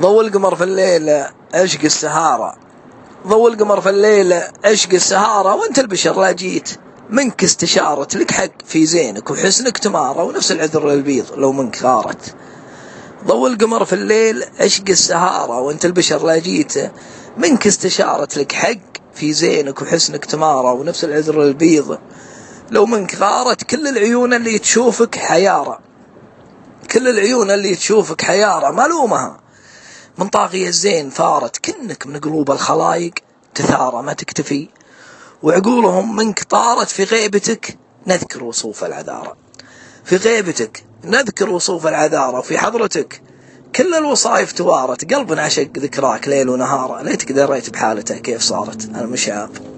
ضوء القمر في الليل عشق السهارة. ضوء القمر في الليل عشق السهارة. وأنت البشر لا جيت. منك استشارت لك حق في زينك وحسنك تمارة ونفس العذر للبيض لو منك غارت ضوء القمر في الليل عشق السهارة. وأنت البشر لا جيت. منك استشارت لك حق في زينك وحسنك تمارة ونفس العذر للبيض لو منك غارت كل العيون اللي تشوفك حيارة. كل العيون اللي تشوفك حيارة ملومها. من طاغية الزين فارت كنك من قلوب الخلايق تثارى ما تكتفي. وعقولهم منك طارت في غيبتك نذكر وصوف العذارى في غيبتك نذكر وصوف العذارى وفي حضرتك كل الوصايف توارت. قلبنا عشق ذكراك ليل ونهار. ليتك دريت بحالته كيف صارت المشعاب